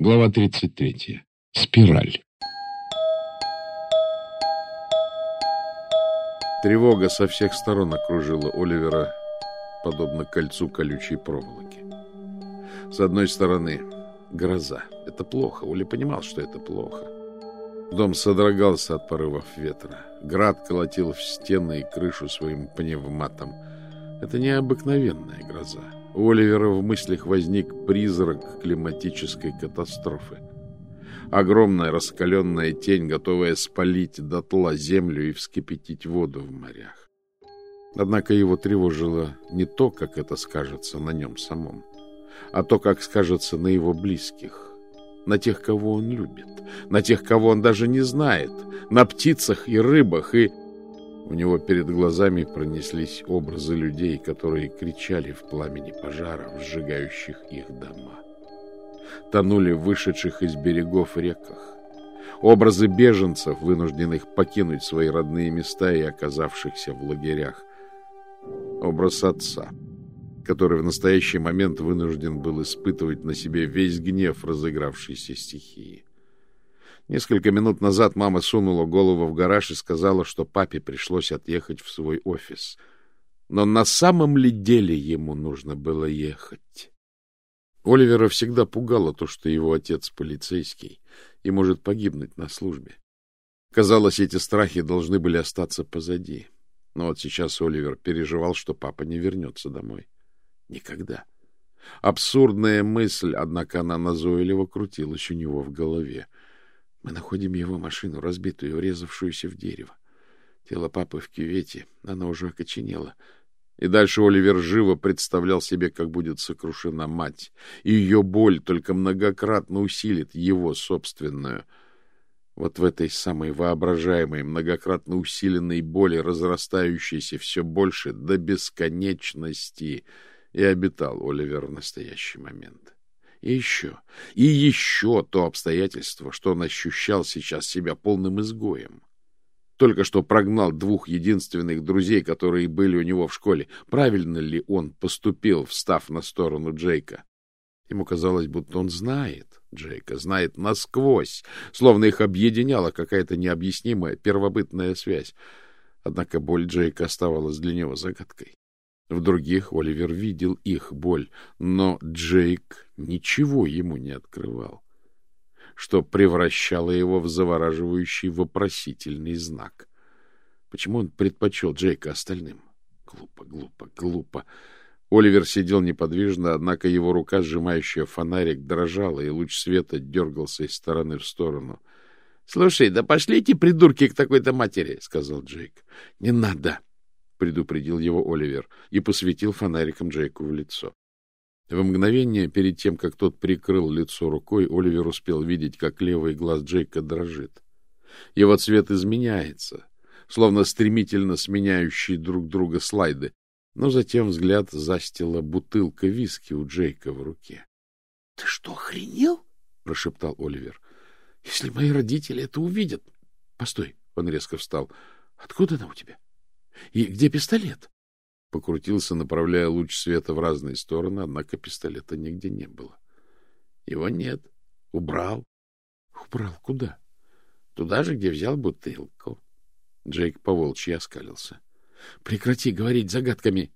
Глава 33. Спираль. Тревога со всех сторон окружила Оливера, подобно кольцу колючей проволоки. С одной стороны, гроза. Это плохо. Оля понимал, что это плохо. Дом содрогался от порывов ветра. Град колотил в стены и крышу своим пневматом. Это необыкновенная гроза. У Оливера в мыслях возник призрак климатической катастрофы. Огромная раскаленная тень, готовая спалить дотла землю и вскипятить воду в морях. Однако его тревожило не то, как это скажется на нем самом, а то, как скажется на его близких, на тех, кого он любит, на тех, кого он даже не знает, на птицах и рыбах и у него перед глазами пронеслись образы людей, которые кричали в пламени пожаров, сжигающих их дома. Тонули вышедших из берегов реках. Образы беженцев, вынужденных покинуть свои родные места и оказавшихся в лагерях. Образ отца, который в настоящий момент вынужден был испытывать на себе весь гнев разыгравшейся стихии. Несколько минут назад мама сунула голову в гараж и сказала, что папе пришлось отъехать в свой офис. Но на самом ли деле ему нужно было ехать? Оливера всегда пугало то, что его отец полицейский и может погибнуть на службе. Казалось, эти страхи должны были остаться позади. Но вот сейчас Оливер переживал, что папа не вернется домой. Никогда. Абсурдная мысль, однако она назойливо крутилась у него в голове. Мы находим его машину, разбитую, врезавшуюся в дерево. Тело папы в кювете, оно уже окоченело. И дальше Оливер живо представлял себе, как будет сокрушена мать, и ее боль только многократно усилит его собственную. Вот в этой самой воображаемой, многократно усиленной боли, разрастающейся все больше до бесконечности, и обитал Оливер в настоящий момент. И еще, и еще то обстоятельство, что он ощущал сейчас себя полным изгоем. Только что прогнал двух единственных друзей, которые были у него в школе. Правильно ли он поступил, встав на сторону Джейка? Ему казалось, будто он знает Джейка, знает насквозь, словно их объединяла какая-то необъяснимая первобытная связь. Однако боль Джейка оставалась для него загадкой. В других Оливер видел их боль, но Джейк ничего ему не открывал, что превращало его в завораживающий вопросительный знак. Почему он предпочел Джейка остальным? Глупо, глупо, глупо. Оливер сидел неподвижно, однако его рука, сжимающая фонарик, дрожала, и луч света дергался из стороны в сторону. — Слушай, да пошлите, придурки, к такой-то матери, — сказал Джейк. — Не надо, — предупредил его Оливер и посветил фонариком Джейку в лицо. В мгновение перед тем, как тот прикрыл лицо рукой, Оливер успел видеть, как левый глаз Джейка дрожит. Его цвет изменяется, словно стремительно сменяющие друг друга слайды, но затем взгляд застила бутылка виски у Джейка в руке. — Ты что, охренел? — прошептал Оливер. — Если мои родители это увидят... — Постой, — он резко встал. — Откуда она у тебя? И где пистолет? Покрутился, направляя луч света в разные стороны, однако пистолета нигде не было. Его нет. Убрал. Убрал куда? Туда же, где взял бутылку. Джейк поволчьи оскалился. Прекрати говорить загадками.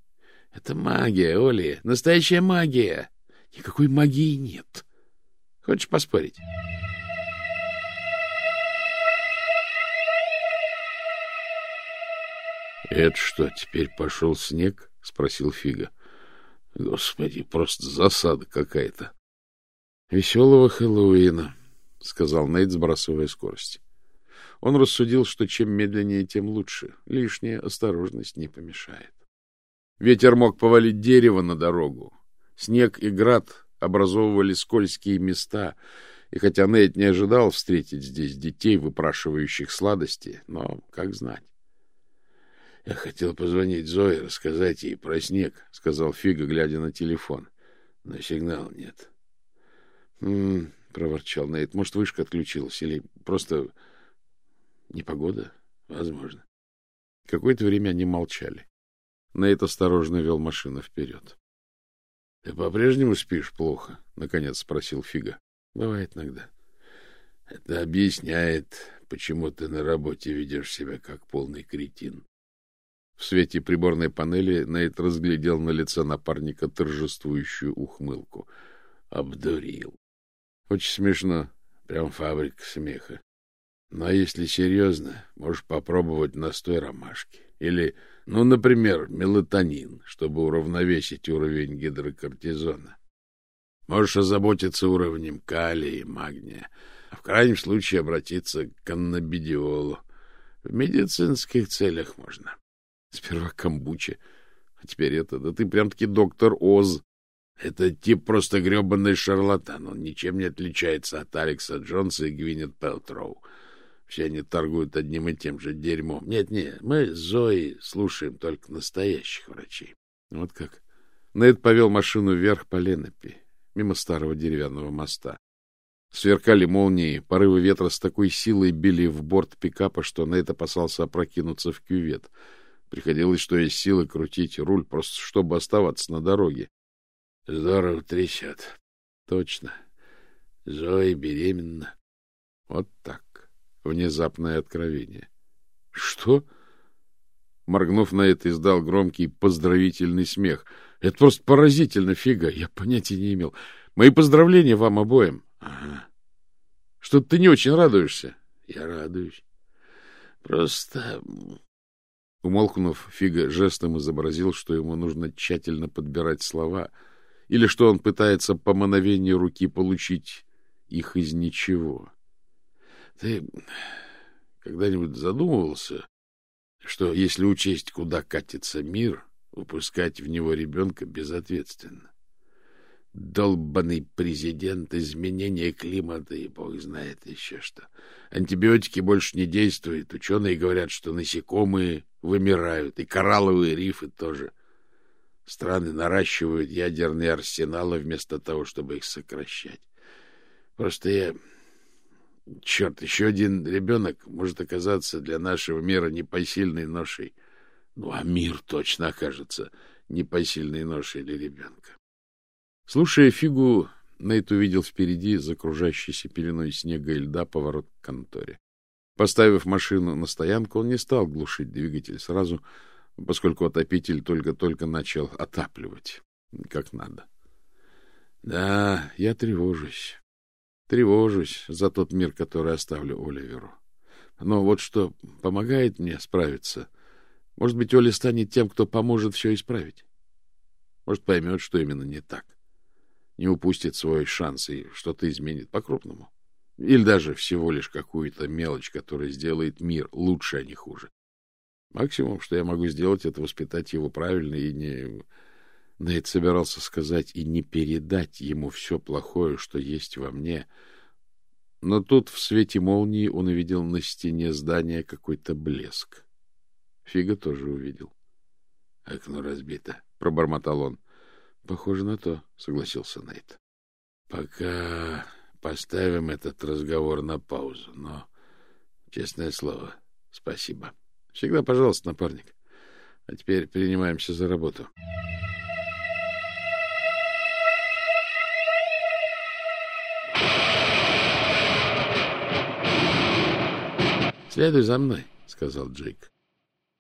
Это магия, Оли, настоящая магия. Никакой магии нет. Хочешь поспорить? — Это что, теперь пошел снег? — спросил Фига. — Господи, просто засада какая-то. — Веселого Хэллоуина, — сказал Нейт, сбрасывая скорость. Он рассудил, что чем медленнее, тем лучше. Лишняя осторожность не помешает. Ветер мог повалить дерево на дорогу. Снег и град образовывали скользкие места, и хотя Нейт не ожидал встретить здесь детей, выпрашивающих сладости, но как знать. — Я хотел позвонить Зое, рассказать ей про снег, — сказал Фига, глядя на телефон. — Но сигнала нет. «М — проворчал Нейт. — Может, вышка отключилась или просто непогода? Возможно. Какое-то время они молчали. Нейт осторожно вел машину вперед. — Ты по-прежнему спишь плохо? — наконец спросил Фига. Бывает иногда. Это объясняет, почему ты на работе ведешь себя как полный кретин. В свете приборной панели Нейт разглядел на лице напарника торжествующую ухмылку. Обдурил. Очень смешно. Прям фабрика смеха. Но ну, а если серьезно, можешь попробовать настой ромашки. Или, ну, например, мелатонин, чтобы уравновесить уровень гидрокортизона. Можешь озаботиться уровнем калия и магния, а в крайнем случае обратиться к каннабидиолу. В медицинских целях можно. Сперва камбуча, а теперь это. Да ты прям-таки доктор Оз. Это тип просто гребаный шарлатан. Он ничем не отличается от Алекса Джонса и Гвинет Пелтроу. Все они торгуют одним и тем же дерьмом. Нет-нет, мы с Зоей слушаем только настоящих врачей. Вот как. Нед повел машину вверх по Ленопи мимо старого деревянного моста. Сверкали молнии, порывы ветра с такой силой били в борт пикапа, что Нейт опасался опрокинуться в кювет. Приходилось, что есть силы, крутить руль, просто чтобы оставаться на дороге. Здорово трясет. Точно. Зоя беременна. Вот так. Внезапное откровение. Что? Моргнув на это, издал громкий поздравительный смех — это просто поразительно, Фига. Я понятия не имел. Мои поздравления вам обоим. Ага. Что ты не очень радуешься? Я радуюсь. Просто... Умолкнув, Фига жестом изобразил, что ему нужно тщательно подбирать слова, или что он пытается по мановению руки получить их из ничего. Ты когда-нибудь задумывался, что если учесть, куда катится мир, Упускать в него ребенка безответственно. Долбанный президент, изменение климата и бог знает еще что. Антибиотики больше не действуют. Ученые говорят, что насекомые вымирают, и коралловые рифы тоже. Страны наращивают ядерные арсеналы вместо того, чтобы их сокращать. Просто я... Черт, еще один ребенок может оказаться для нашего мира непосильной ношей — ну, а мир точно окажется непосильной ношей для ребенка. Слушая фигу, Нейт увидел впереди закружащийся пеленой снега и льда поворот к конторе. Поставив машину на стоянку, он не стал глушить двигатель сразу, поскольку отопитель только-только начал отапливать, как надо. Да, я тревожусь. Тревожусь за тот мир, который оставлю Оливеру. Но вот что помогает мне справиться может быть, Оля станет тем, кто поможет все исправить. Может, поймет, что именно не так. Не упустит свой шанс и что-то изменит по-крупному. Или даже всего лишь какую-то мелочь, которая сделает мир лучше, а не хуже. Максимум, что я могу сделать, это воспитать его правильно и не... Нейт собирался сказать и не передать ему все плохое, что есть во мне. Но тут в свете молнии он увидел на стене здания какой-то блеск. Фига тоже увидел. — Окно разбито, — пробормотал он. — Похоже на то, — согласился Нейт. — Пока поставим этот разговор на паузу, но, честное слово, спасибо. Всегда пожалуйста, напарник. А теперь принимаемся за работу. — Следуй за мной, — сказал Джейк.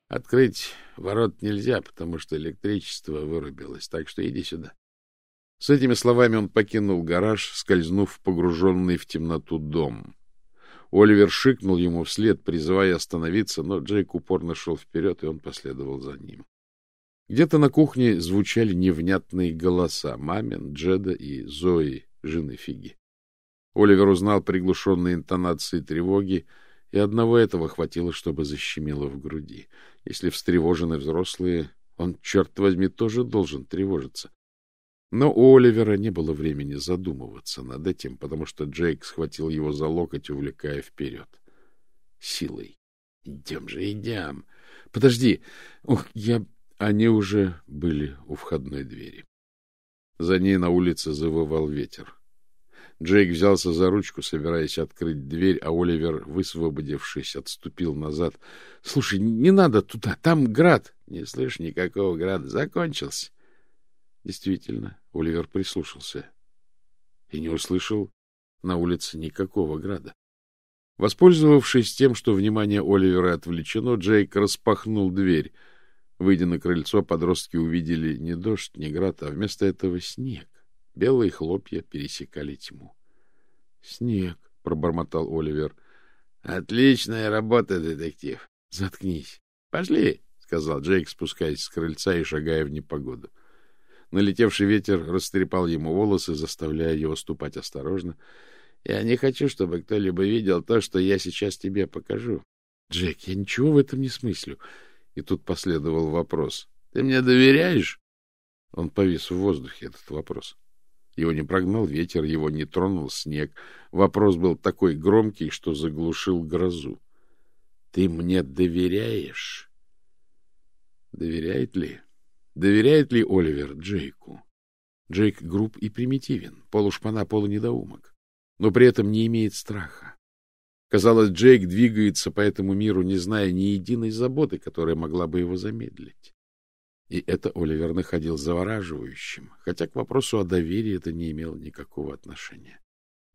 Открыть ворот нельзя, потому что электричество вырубилось, так что иди сюда. С этими словами он покинул гараж, скользнув в погруженный в темноту дом. Оливер шикнул ему вслед, призывая остановиться, но Джейк упорно шел вперед, и он последовал за ним. Где-то на кухне звучали невнятные голоса мамин, Джеда и Зои, жены Фиги. Оливер узнал приглушенные интонации тревоги, и одного этого хватило, чтобы защемило в груди. Если встревожены взрослые, он, черт возьми, тоже должен тревожиться. Но у Оливера не было времени задумываться над этим, потому что Джейк схватил его за локоть, увлекая вперед. Силой. — Идем же, идем. — Подожди. Ох, я... Они уже были у входной двери. За ней на улице завывал ветер. Джейк взялся за ручку, собираясь открыть дверь, а Оливер, высвободившись, отступил назад. — Слушай, не надо туда, там град. — Не слышь, никакого града. Закончился. Действительно, Оливер прислушался и не услышал На улице никакого града. Воспользовавшись тем, что внимание Оливера отвлечено, Джейк распахнул дверь. Выйдя на крыльцо, подростки увидели не дождь, не град, а вместо этого снег. Белые хлопья пересекали тьму. — Снег, — пробормотал Оливер. — Отличная работа, детектив. Заткнись. — Пошли, — сказал Джейк, спускаясь с крыльца и шагая в непогоду. Налетевший ветер растрепал ему волосы, заставляя его ступать осторожно. — Я не хочу, чтобы кто-либо видел то, что я сейчас тебе покажу. — Джек, я ничего в этом не смыслю. И тут последовал вопрос. — Ты мне доверяешь? Он повис в воздухе, этот вопрос. Его не прогнал ветер, его не тронул снег. Вопрос был такой громкий, что заглушил грозу. — Ты мне доверяешь? Доверяет ли? Доверяет ли Оливер Джейку? Джейк груб и примитивен, полушпана, полунедоумок, но при этом не имеет страха. Казалось, Джейк двигается по этому миру, не зная ни единой заботы, которая могла бы его замедлить. И это Оливер находил завораживающим, хотя к вопросу о доверии это не имело никакого отношения.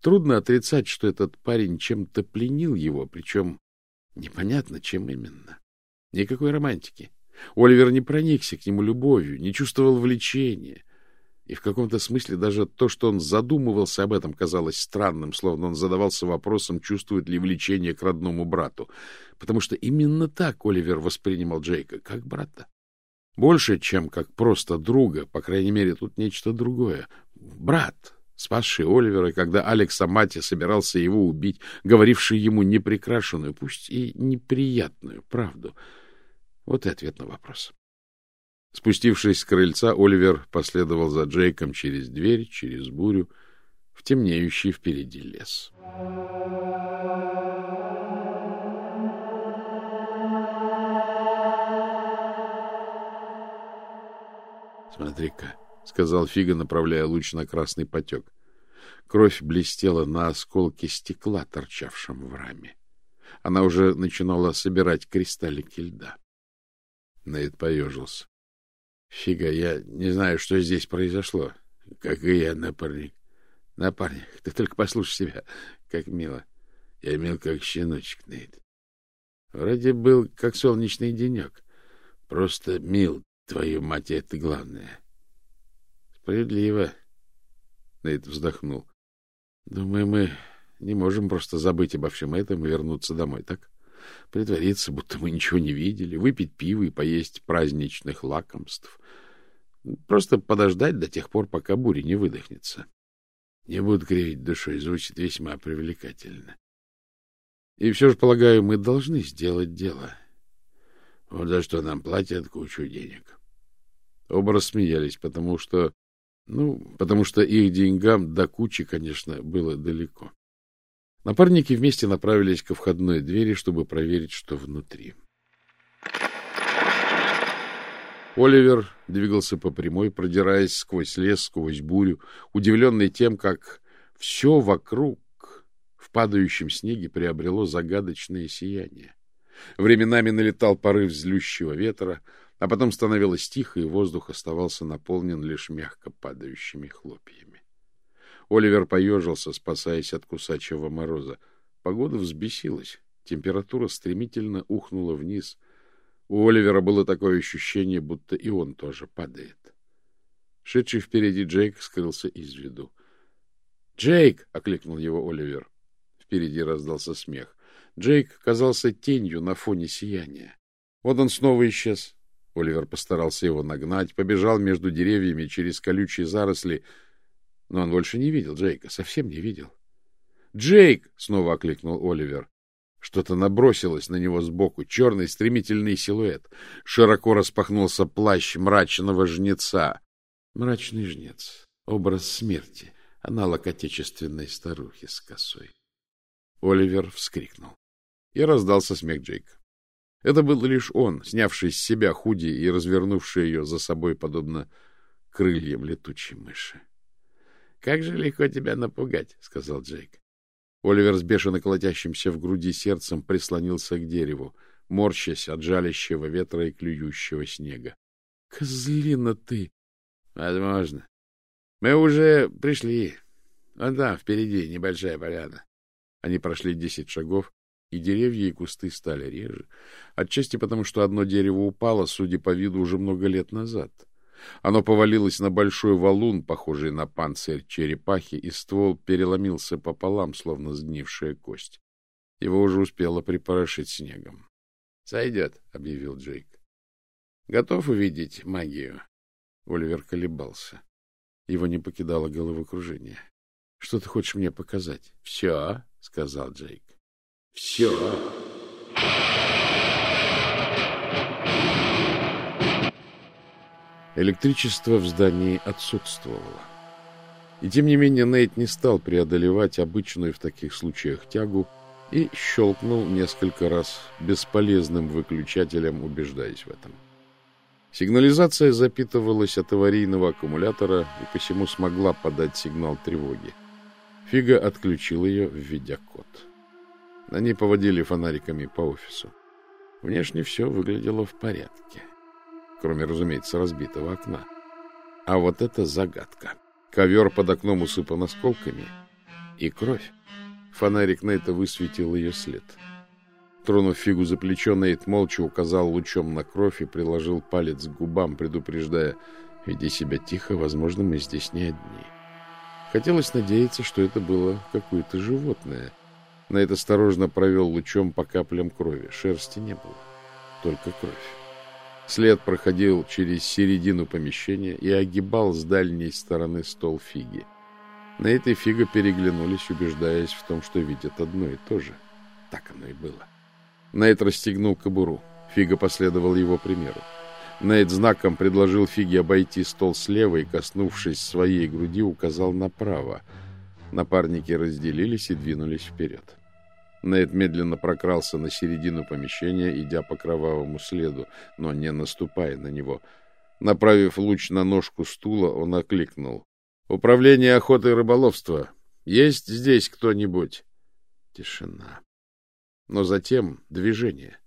Трудно отрицать, что этот парень чем-то пленил его, причем непонятно, чем именно. Никакой романтики. Оливер не проникся к нему любовью, не чувствовал влечения. И в каком-то смысле даже то, что он задумывался об этом, казалось странным, словно он задавался вопросом, чувствует ли влечение к родному брату. Потому что именно так Оливер воспринимал Джейка, как брата. Больше, чем как просто друга, по крайней мере, тут нечто другое. Брат, спасший Оливера, когда Алекс Амати собирался его убить, говоривший ему непрекрашенную, пусть и неприятную правду. Вот и ответ на вопрос. Спустившись с крыльца, Оливер последовал за Джейком через дверь, через бурю, в темнеющий впереди лес. Смотри-ка, — сказал Фига, направляя луч на красный потек. Кровь блестела на осколке стекла, торчавшем в раме. Она уже начинала собирать кристаллики льда. Нейт поежился. — Фига, я не знаю, что здесь произошло. Как и я, напарник. Напарник, ты только послушай себя. Как мило. Я мил, как щеночек, Нейт. Вроде был, как солнечный денек. Просто мил, Твою мать, это главное. Справедливо. Нейт вздохнул. Думаю, мы не можем просто забыть обо всем этом и вернуться домой, так? Притвориться, будто мы ничего не видели, выпить пиво и поесть праздничных лакомств. Просто подождать до тех пор, пока буря не выдохнется. Не буду кривить душой, звучит весьма привлекательно. И все же, полагаю, мы должны сделать дело. Вот за что нам платят кучу денег. Оба рассмеялись, потому что... Ну, потому что их деньгам до кучи, конечно, было далеко. Напарники вместе направились ко входной двери, чтобы проверить, что внутри. Оливер двигался по прямой, продираясь сквозь лес, сквозь бурю, удивленный тем, как все вокруг в падающем снеге приобрело загадочное сияние. Временами налетал порыв злющего ветра, а потом становилось тихо, и воздух оставался наполнен лишь мягко падающими хлопьями. Оливер поежился, спасаясь от кусачего мороза. Погода взбесилась, температура стремительно ухнула вниз. У Оливера было такое ощущение, будто и он тоже падает. Шедший впереди Джейк скрылся из виду. «Джейк!» — окликнул его Оливер. Впереди раздался смех. Джейк казался тенью на фоне сияния. Вот он снова исчез. Оливер постарался его нагнать, побежал между деревьями через колючие заросли, но он больше не видел Джейка, совсем не видел. «Джейк!» — снова окликнул Оливер. Что-то набросилось на него сбоку, черный стремительный силуэт. Широко распахнулся плащ мрачного жнеца. Мрачный жнец, образ смерти, аналог отечественной старухи с косой. Оливер вскрикнул и раздался смех Джейка. Это был лишь он, снявший с себя худи и развернувший ее за собой, подобно крыльям летучей мыши. — Как же легко тебя напугать, — сказал Джейк. Оливер с бешено колотящимся в груди сердцем прислонился к дереву, морщась от жалящего ветра и клюющего снега. — Козлина ты! — Возможно. Мы уже пришли. А да, впереди небольшая поляна. Они прошли десять шагов, и деревья и кусты стали реже, отчасти потому, что одно дерево упало, судя по виду, уже много лет назад. Оно повалилось на большой валун, похожий на панцирь черепахи, и ствол переломился пополам, словно сгнившая кость. Его уже успело припорошить снегом. — Сойдет, — объявил Джейк. — Готов увидеть магию? Оливер колебался. Его не покидало головокружение. — Что ты хочешь мне показать? — Все, — сказал Джейк. — Все. Электричество в здании отсутствовало. И тем не менее Нейт не стал преодолевать обычную в таких случаях тягу и щелкнул несколько раз бесполезным выключателем, убеждаясь в этом. Сигнализация запитывалась от аварийного аккумулятора и посему смогла подать сигнал тревоги. Фига отключил ее, введя код. Они поводили фонариками по офису. Внешне все выглядело в порядке кроме, разумеется, разбитого окна. А вот это загадка. Ковер под окном усыпан осколками. И кровь. Фонарик на это высветил ее след. Тронув фигу за плечо, Нейт молча указал лучом на кровь и приложил палец к губам, предупреждая «Веди себя тихо, возможно, мы здесь не одни». Хотелось надеяться, что это было какое-то животное. Нейт осторожно провел лучом по каплям крови. Шерсти не было, только кровь. След проходил через середину помещения и огибал с дальней стороны стол фиги. На этой фига переглянулись, убеждаясь в том, что видят одно и то же. Так оно и было. Нейт расстегнул кобуру. Фига последовал его примеру. Нейт знаком предложил Фиге обойти стол слева и, коснувшись своей груди, указал направо. Напарники разделились и двинулись вперед. Нейт медленно прокрался на середину помещения, идя по кровавому следу, но не наступая на него. Направив луч на ножку стула, он окликнул. — Управление охотой и рыболовства. Есть здесь кто-нибудь? Тишина. Но затем движение.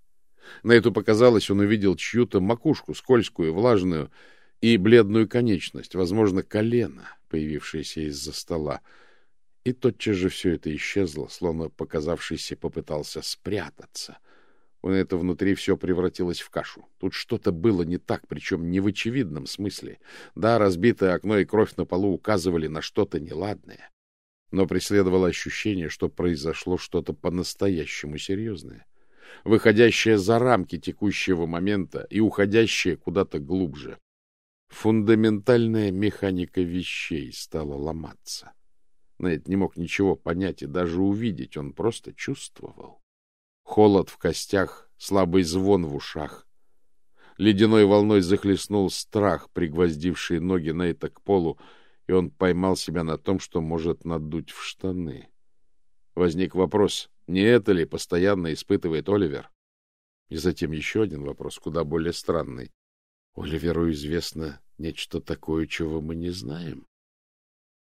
Нейту показалось, он увидел чью-то макушку, скользкую, влажную и бледную конечность, возможно, колено, появившееся из-за стола. И тотчас же все это исчезло, словно показавшийся попытался спрятаться. У это внутри все превратилось в кашу. Тут что-то было не так, причем не в очевидном смысле. Да, разбитое окно и кровь на полу указывали на что-то неладное. Но преследовало ощущение, что произошло что-то по-настоящему серьезное, выходящее за рамки текущего момента и уходящее куда-то глубже. Фундаментальная механика вещей стала ломаться. Нейт не мог ничего понять и даже увидеть, он просто чувствовал. Холод в костях, слабый звон в ушах. Ледяной волной захлестнул страх, пригвоздивший ноги Нейта к полу, и он поймал себя на том, что может надуть в штаны. Возник вопрос, не это ли постоянно испытывает Оливер? И затем еще один вопрос, куда более странный. Оливеру известно нечто такое, чего мы не знаем.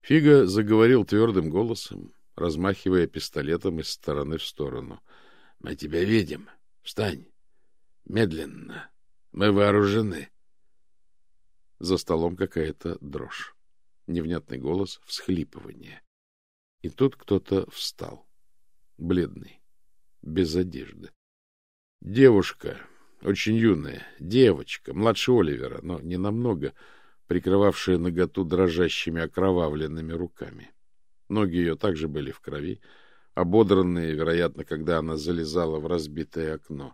Фига заговорил твердым голосом, размахивая пистолетом из стороны в сторону. — Мы тебя видим. Встань. Медленно. Мы вооружены. За столом какая-то дрожь. Невнятный голос, всхлипывание. И тут кто-то встал. Бледный, без одежды. Девушка, очень юная, девочка, младше Оливера, но не намного, — прикрывавшая наготу дрожащими окровавленными руками. Ноги ее также были в крови, ободранные, вероятно, когда она залезала в разбитое окно.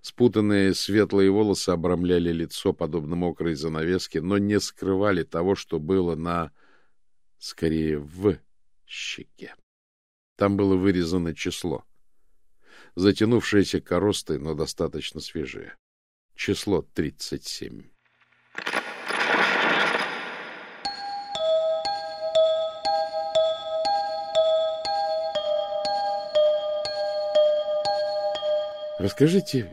Спутанные светлые волосы обрамляли лицо, подобно мокрой занавеске, но не скрывали того, что было на... скорее, в щеке. Там было вырезано число. Затянувшееся коростой, но достаточно свежее. Число тридцать семь. Расскажите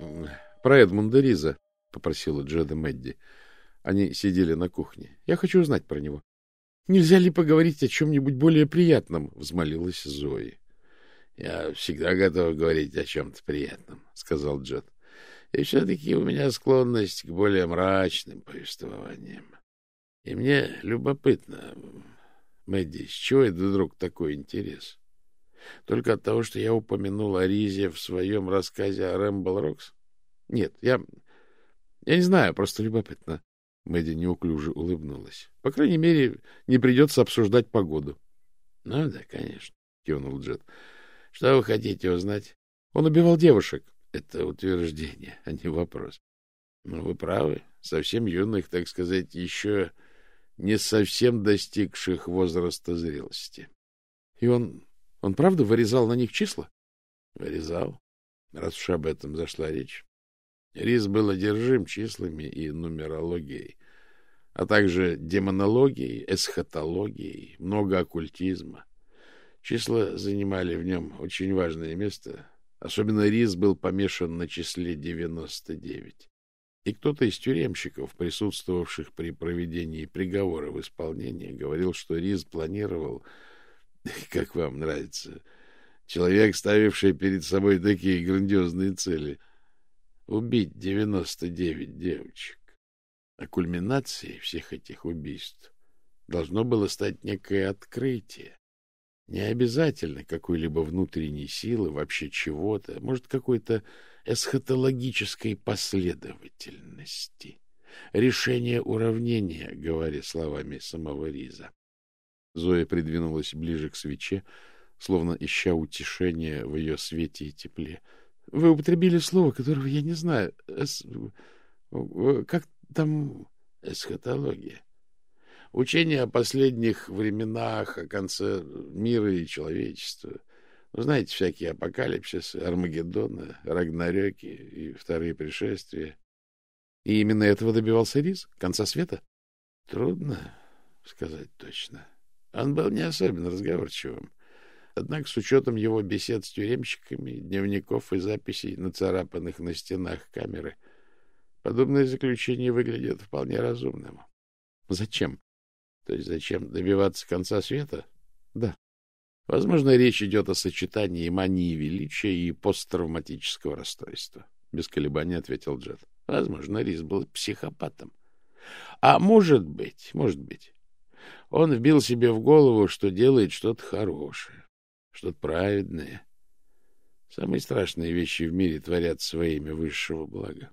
про Эдмунда Риза, — попросила Джеда Мэдди. Они сидели на кухне. — Я хочу узнать про него. — Нельзя ли поговорить о чем-нибудь более приятном? — взмолилась Зои. — Я всегда готова говорить о чем-то приятном, — сказал Джед. — И все-таки у меня склонность к более мрачным повествованиям. И мне любопытно, Мэдди, с чего это вдруг такой интерес? Только от того, что я упомянул о Ризе в своем рассказе о Рэмбл Рокс? Нет, я... Я не знаю, просто любопытно. Мэдди неуклюже улыбнулась. По крайней мере, не придется обсуждать погоду. — Ну да, конечно, — кивнул Джет. — Что вы хотите узнать? Он убивал девушек. Это утверждение, а не вопрос. Ну, вы правы. Совсем юных, так сказать, еще не совсем достигших возраста зрелости. И он... он правда вырезал на них числа? Вырезал, раз уж об этом зашла речь. Рис был одержим числами и нумерологией, а также демонологией, эсхатологией, много оккультизма. Числа занимали в нем очень важное место. Особенно Рис был помешан на числе 99 и кто-то из тюремщиков, присутствовавших при проведении приговора в исполнении, говорил, что Риз планировал, как вам нравится, человек, ставивший перед собой такие грандиозные цели, убить 99 девочек. А кульминацией всех этих убийств должно было стать некое открытие. Не обязательно какой-либо внутренней силы, вообще чего-то, может, какой-то эсхатологической последовательности. Решение уравнения, говоря словами самого Риза. Зоя придвинулась ближе к свече, словно ища утешения в ее свете и тепле. — Вы употребили слово, которого я не знаю. Эс... Как там... Эсхатология. Учение о последних временах, о конце мира и человечества. Вы знаете, всякие апокалипсисы, Армагеддоны, Рагнарёки и вторые пришествия. И именно этого добивался Рис? Конца света? Трудно сказать точно. Он был не особенно разговорчивым. Однако с учетом его бесед с тюремщиками, дневников и записей, нацарапанных на стенах камеры, подобное заключение выглядит вполне разумным. Зачем? То есть зачем добиваться конца света? Да. Возможно, речь идет о сочетании мании величия и посттравматического расстройства. Без колебаний ответил Джет. Возможно, Рис был психопатом. А может быть, может быть, он вбил себе в голову, что делает что-то хорошее, что-то праведное. Самые страшные вещи в мире творятся во имя высшего блага.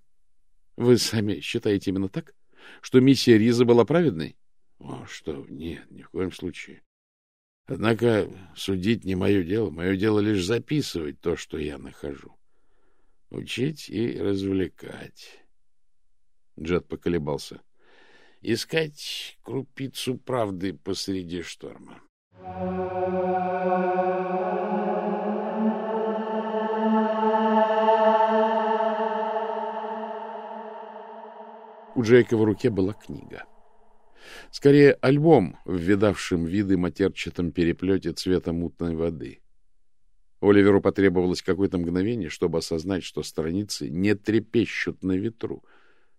Вы сами считаете именно так? Что миссия Риза была праведной? О, что, нет, ни в коем случае. Однако судить не мое дело. Мое дело лишь записывать то, что я нахожу. Учить и развлекать. Джет поколебался. Искать крупицу правды посреди шторма. У Джейка в руке была книга. Скорее, альбом в видавшем виды матерчатом переплете цвета мутной воды. Оливеру потребовалось какое-то мгновение, чтобы осознать, что страницы не трепещут на ветру,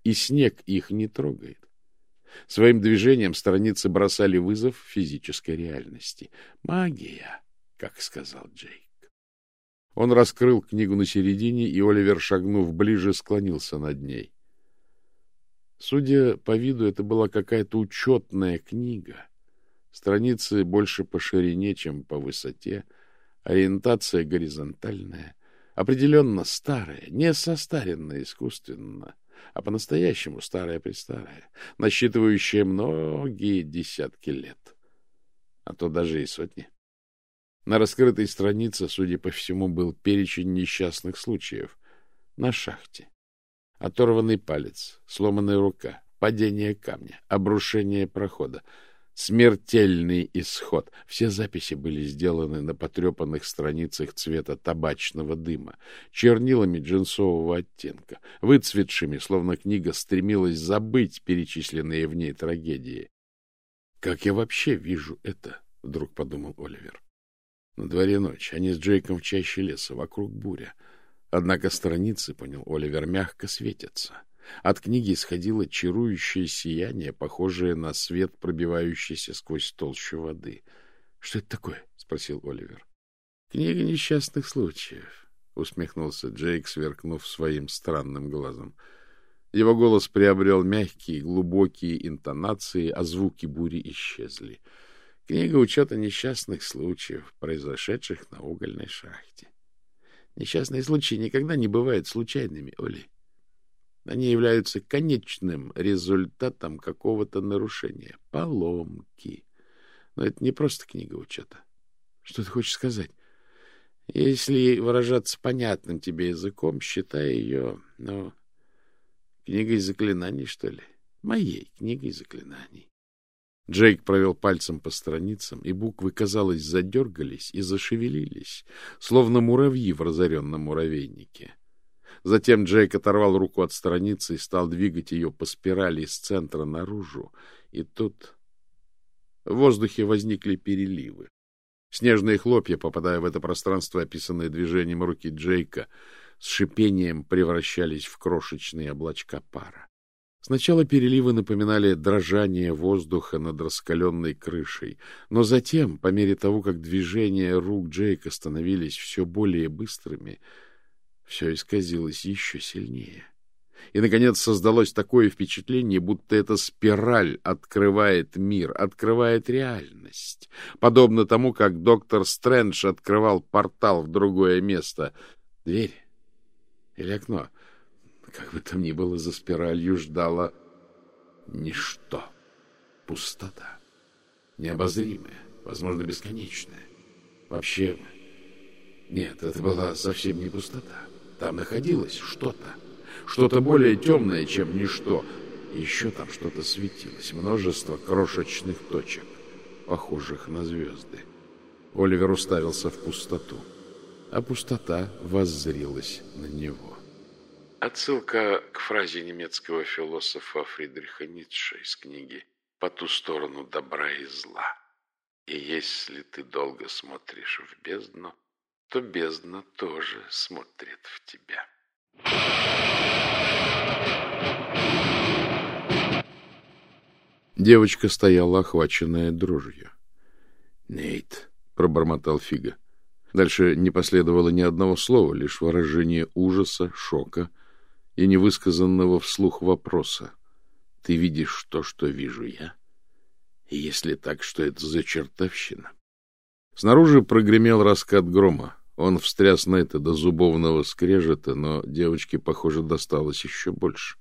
и снег их не трогает. Своим движением страницы бросали вызов физической реальности. Магия, как сказал Джейк. Он раскрыл книгу на середине, и Оливер, шагнув ближе, склонился над ней. Судя по виду, это была какая-то учетная книга. Страницы больше по ширине, чем по высоте. Ориентация горизонтальная. Определенно старая, не состаренная искусственно, а по-настоящему старая-престарая, насчитывающая многие десятки лет, а то даже и сотни. На раскрытой странице, судя по всему, был перечень несчастных случаев на шахте. Оторванный палец, сломанная рука, падение камня, обрушение прохода, смертельный исход. Все записи были сделаны на потрепанных страницах цвета табачного дыма, чернилами джинсового оттенка, выцветшими, словно книга стремилась забыть перечисленные в ней трагедии. «Как я вообще вижу это?» — вдруг подумал Оливер. На дворе ночь, они с Джейком в чаще леса, вокруг буря — Однако страницы, понял Оливер, мягко светятся. От книги исходило чарующее сияние, похожее на свет, пробивающийся сквозь толщу воды. — Что это такое? — спросил Оливер. — Книга несчастных случаев, — усмехнулся Джейк, сверкнув своим странным глазом. Его голос приобрел мягкие, глубокие интонации, а звуки бури исчезли. Книга учета несчастных случаев, произошедших на угольной шахте. Несчастные случаи никогда не бывают случайными, Оли. Они являются конечным результатом какого-то нарушения, поломки. Но это не просто книга учета. Что ты хочешь сказать? Если выражаться понятным тебе языком, считай ее, ну, книгой заклинаний, что ли? Моей книгой заклинаний. Джейк провел пальцем по страницам, и буквы, казалось, задергались и зашевелились, словно муравьи в разоренном муравейнике. Затем Джейк оторвал руку от страницы и стал двигать ее по спирали из центра наружу. И тут в воздухе возникли переливы. Снежные хлопья, попадая в это пространство, описанное движением руки Джейка, с шипением превращались в крошечные облачка пара. Сначала переливы напоминали дрожание воздуха над раскаленной крышей, но затем, по мере того, как движения рук Джейка становились все более быстрыми, все исказилось еще сильнее. И, наконец, создалось такое впечатление, будто эта спираль открывает мир, открывает реальность, подобно тому, как доктор Стрэндж открывал портал в другое место. Дверь или окно, как бы там ни было, за спиралью ждало ничто, пустота, необозримая, возможно, бесконечная. Вообще, нет, это была совсем не пустота. Там находилось что-то что-то более темное, чем ничто. еще там что-то светилось, множество крошечных точек, похожих на звезды. Оливер уставился в пустоту, а пустота воззрилась на него. Отсылка к фразе немецкого философа Фридриха Ницше из книги «По ту сторону добра и зла». И если ты долго смотришь в бездну, то бездна тоже смотрит в тебя. Девочка стояла, охваченная дрожью. «Нейт», — пробормотал Фига. Дальше не последовало ни одного слова, лишь выражение ужаса, шока и невысказанного вслух вопроса. «Ты видишь то, что вижу я? И если так, что это за чертовщина?» Снаружи прогремел раскат грома. Он встряс Нейта до зубовного скрежета, но девочке, похоже, досталось еще больше.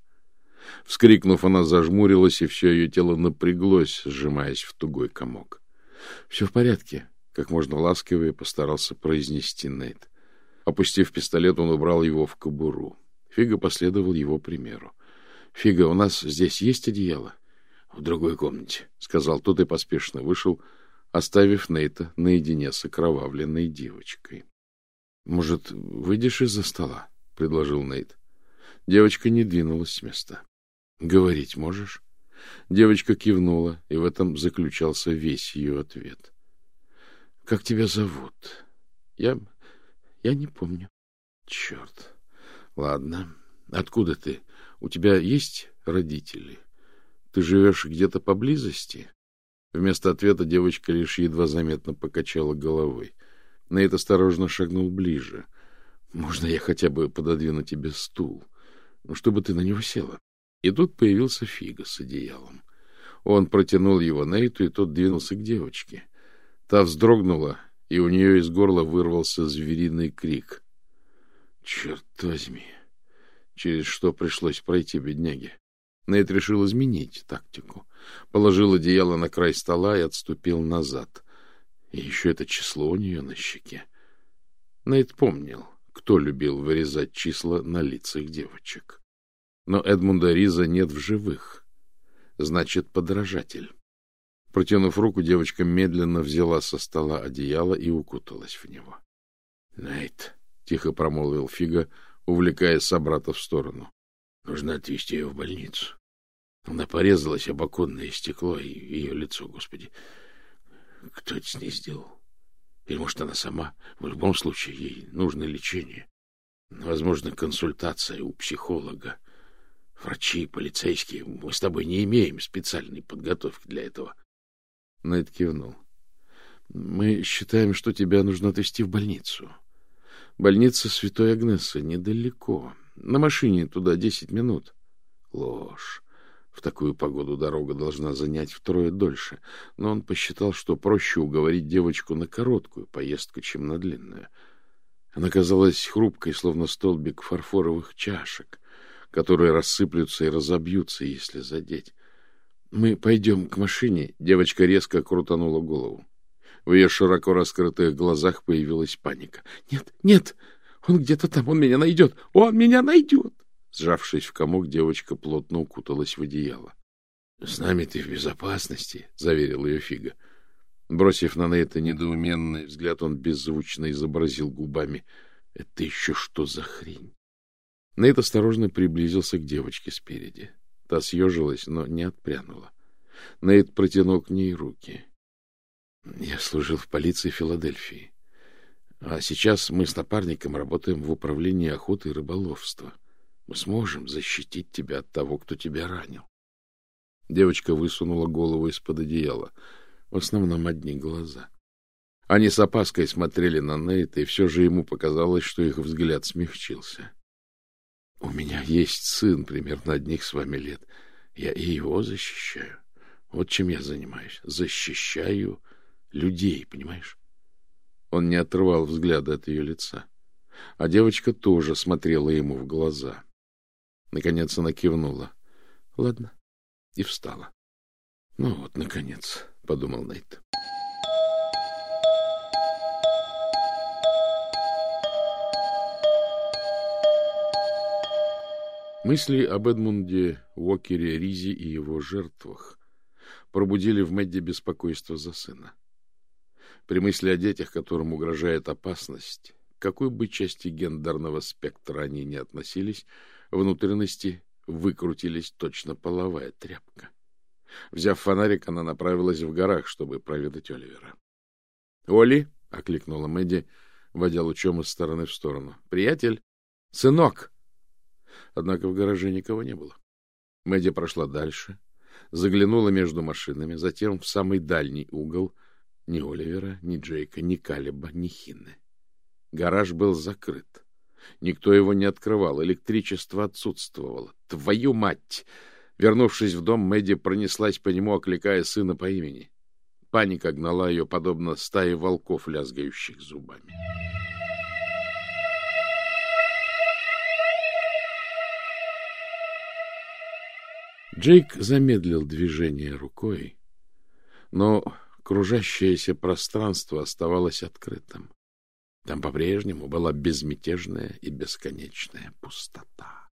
Вскрикнув, она зажмурилась, и все ее тело напряглось, сжимаясь в тугой комок. — Все в порядке, — как можно ласковее постарался произнести Нейт. Опустив пистолет, он убрал его в кобуру. Фига последовал его примеру. — Фига, у нас здесь есть одеяло? — В другой комнате, — сказал тот и поспешно вышел, оставив Нейта наедине с окровавленной девочкой. — Может, выйдешь из-за стола? — предложил Нейт. Девочка не двинулась с места. — Говорить можешь? Девочка кивнула, и в этом заключался весь ее ответ. — Как тебя зовут? — Я... я не помню. — Черт. Ладно. Откуда ты? У тебя есть родители? Ты живешь где-то поблизости? Вместо ответа девочка лишь едва заметно покачала головой. Нейт осторожно шагнул ближе. — Можно я хотя бы пододвину тебе стул, ну, чтобы ты на него села? И тут появился Фига с одеялом. Он протянул его Нейту, и тот двинулся к девочке. Та вздрогнула, и у нее из горла вырвался звериный крик. Черт возьми! Через что пришлось пройти бедняге? Нейт решил изменить тактику. Положил одеяло на край стола и отступил назад. И еще это число у нее на щеке. Нейт помнил, кто любил вырезать числа на лицах девочек. Но Эдмунда Риза нет в живых. Значит, подражатель. Протянув руку, девочка медленно взяла со стола одеяло и укуталась в него. — Найт, — тихо промолвил Фига, увлекая собрата в сторону. — Нужно отвезти ее в больницу. Она порезалась об оконное стекло и ее лицо, господи. Кто это с ней сделал? Или, может, она сама? В любом случае, ей нужно лечение. Возможно, консультация у психолога. Врачи, полицейские, мы с тобой не имеем специальной подготовки для этого. Найт кивнул. Мы считаем, что тебя нужно отвезти в больницу. Больница Святой Агнессы недалеко. На машине туда десять минут. Ложь. В такую погоду дорога должна занять втрое дольше, но он посчитал, что проще уговорить девочку на короткую поездку, чем на длинную. Она казалась хрупкой, словно столбик фарфоровых чашек, которые рассыплются и разобьются, если задеть. «Мы пойдем к машине», — девочка резко крутанула голову. В ее широко раскрытых глазах появилась паника. «Нет, нет, он где-то там, он меня найдет, он меня найдет!» Сжавшись в комок, девочка плотно укуталась в одеяло. — С нами ты в безопасности, — заверил ее Фига. Бросив на Нейта недоуменный взгляд, он беззвучно изобразил губами. — Это еще что за хрень? Нейт осторожно приблизился к девочке спереди. Та съежилась, но не отпрянула. Нейт протянул к ней руки. — Я служил в полиции Филадельфии. А сейчас мы с напарником работаем в управлении охоты и рыболовства. — мы сможем защитить тебя от того, кто тебя ранил. Девочка высунула голову из-под одеяла. В основном одни глаза. Они с опаской смотрели на Нейта, и все же ему показалось, что их взгляд смягчился. — У меня есть сын примерно одних с вами лет. Я и его защищаю. Вот чем я занимаюсь. Защищаю людей, понимаешь? Он не отрывал взгляда от ее лица. А девочка тоже смотрела ему в глаза. Наконец она кивнула. — Ладно. И встала. — Ну вот, наконец, — подумал Найт. Мысли об Эдмунде Уокере Ризи и его жертвах пробудили в Мэдди беспокойство за сына. При мысли о детях, которым угрожает опасность, к какой бы части гендерного спектра они ни относились, Внутренности выкрутились точно половая тряпка. Взяв фонарик, она направилась в горах, чтобы проведать Оливера. — Оли! — окликнула Мэдди, водя лучом из стороны в сторону. — Приятель! Сынок! Однако в гараже никого не было. Мэдди прошла дальше, заглянула между машинами, затем в самый дальний угол. Ни Оливера, ни Джейка, ни Калиба, ни Хинны. Гараж был закрыт. Никто его не открывал, электричество отсутствовало. Твою мать! Вернувшись в дом, Мэдди пронеслась по нему, окликая сына по имени. Паника гнала ее, подобно стае волков, лязгающих зубами. Джейк замедлил движение рукой, но кружащееся пространство оставалось открытым. Там по-прежнему была безмятежная и бесконечная пустота.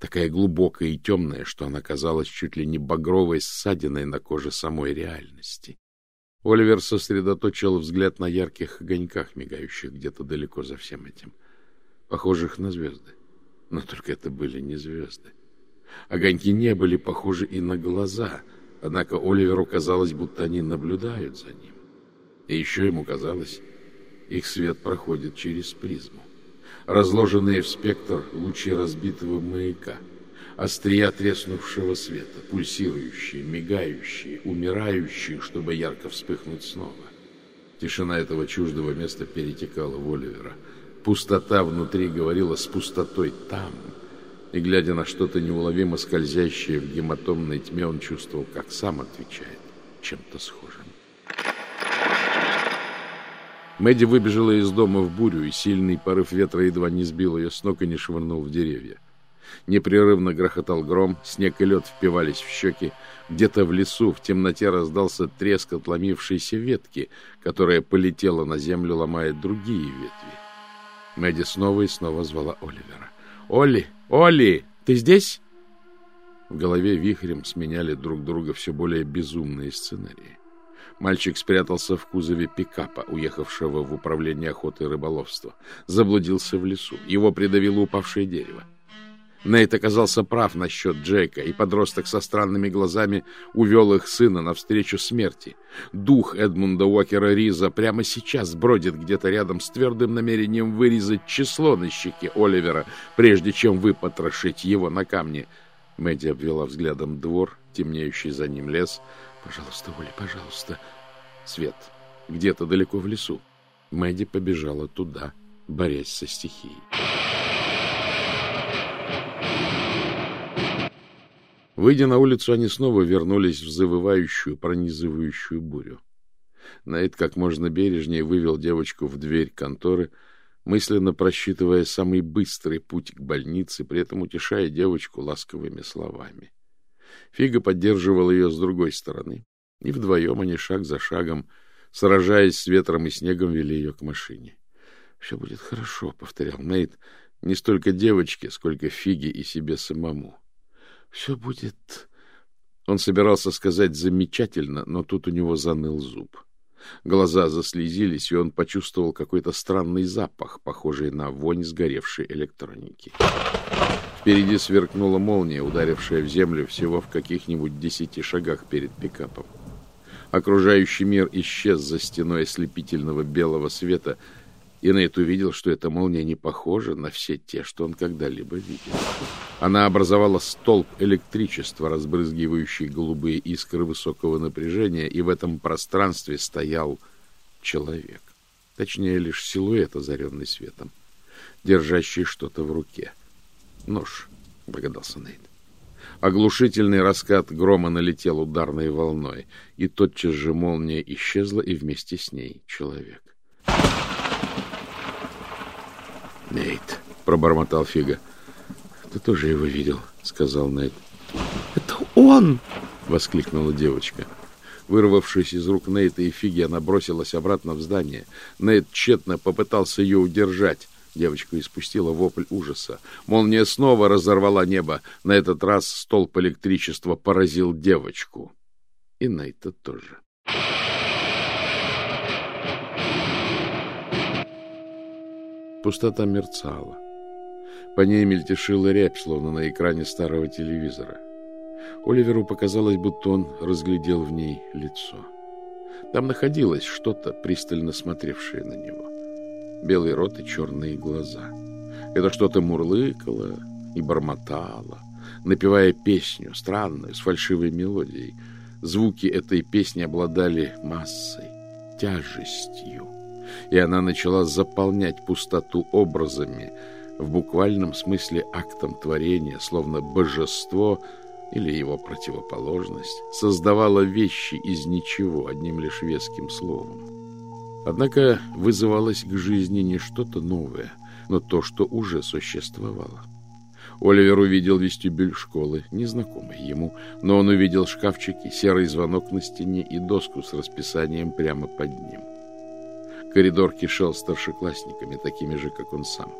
Такая глубокая и темная, что она казалась чуть ли не багровой ссадиной на коже самой реальности. Оливер сосредоточил взгляд на ярких огоньках, мигающих где-то далеко за всем этим, похожих на звезды. Но только это были не звезды. Огоньки не были похожи и на глаза, однако Оливеру казалось, будто они наблюдают за ним. И еще ему казалось, их свет проходит через призму. Разложенные в спектр лучи разбитого маяка, острия треснувшего света, пульсирующие, мигающие, умирающие, чтобы ярко вспыхнуть снова. Тишина этого чуждого места перетекала в Оливера. Пустота внутри говорила с пустотой там. И, глядя на что-то неуловимо скользящее в гематомной тьме, он чувствовал, как сам отвечает чем-то схожим. Мэдди выбежала из дома в бурю, и сильный порыв ветра едва не сбил ее с ног и не швырнул в деревья. Непрерывно грохотал гром, снег и лед впивались в щеки. Где-то в лесу в темноте раздался треск отломившейся ветки, которая полетела на землю, ломая другие ветви. Мэдди снова и снова звала Оливера. «Олли! Олли! Ты здесь?» В голове вихрем сменяли друг друга все более безумные сценарии. Мальчик спрятался в кузове пикапа, уехавшего в управление охоты и рыболовства. Заблудился в лесу. Его придавило упавшее дерево. Нейт оказался прав насчет Джейка, и подросток со странными глазами увел их сына навстречу смерти. Дух Эдмунда Уокера Риза прямо сейчас бродит где-то рядом с твердым намерением вырезать число на щеке Оливера, прежде чем выпотрошить его на камне. Мэдди обвела взглядом двор, темнеющий за ним лес — Пожалуйста, Оля, пожалуйста. Свет. Где-то далеко в лесу. Мэдди побежала туда, борясь со стихией. Выйдя на улицу, они снова вернулись в завывающую, пронизывающую бурю. Найт как можно бережнее вывел девочку в дверь конторы, мысленно просчитывая самый быстрый путь к больнице, при этом утешая девочку ласковыми словами. Фига поддерживал ее с другой стороны, и вдвоем они шаг за шагом, сражаясь с ветром и снегом, вели ее к машине. — Все будет хорошо, — повторял Нейт, — не столько девочке, сколько Фиге и себе самому. — Все будет... Он собирался сказать «замечательно», но тут у него заныл зуб. Глаза заслезились, и он почувствовал какой-то странный запах, похожий на вонь сгоревшей электроники. Впереди сверкнула молния, ударившая в землю всего в каких-нибудь десяти шагах перед пикапом. Окружающий мир исчез за стеной ослепительного белого света, и Нейт увидел, что эта молния не похожа на все те, что он когда-либо видел. Она образовала столб электричества, разбрызгивающий голубые искры высокого напряжения, и в этом пространстве стоял человек. Точнее, лишь силуэт, озаренный светом, держащий что-то в руке. Нож, догадался Нейт. Оглушительный раскат грома налетел ударной волной, и тотчас же молния исчезла, и вместе с ней человек. «Нейт», — пробормотал Фига, — ты тоже его видел, сказал Нейт. Это он! воскликнула девочка. Вырвавшись из рук Нейта и Фиги, она бросилась обратно в здание. Нейт тщетно попытался ее удержать. Девочка испустила вопль ужаса. Молния снова разорвала небо. На этот раз столб электричества поразил девочку. И Нейта тоже. Пустота мерцала. По ней мельтешила рябь, словно на экране старого телевизора. Оливеру показалось, будто он разглядел в ней лицо. Там находилось что-то, пристально смотревшее на него. Белый рот и черные глаза. Это что-то мурлыкало и бормотало, напевая песню, странную, с фальшивой мелодией. Звуки этой песни обладали массой, тяжестью, и она начала заполнять пустоту образами, в буквальном смысле актом творения, словно божество или его противоположность, создавало вещи из ничего, одним лишь веским словом. Однако вызывалось к жизни не что-то новое, но то, что уже существовало. Оливер увидел вестибюль школы, незнакомый ему, но он увидел шкафчики, серый звонок на стене и доску с расписанием прямо под ним. Коридор кишел старшеклассниками, такими же, как он сам.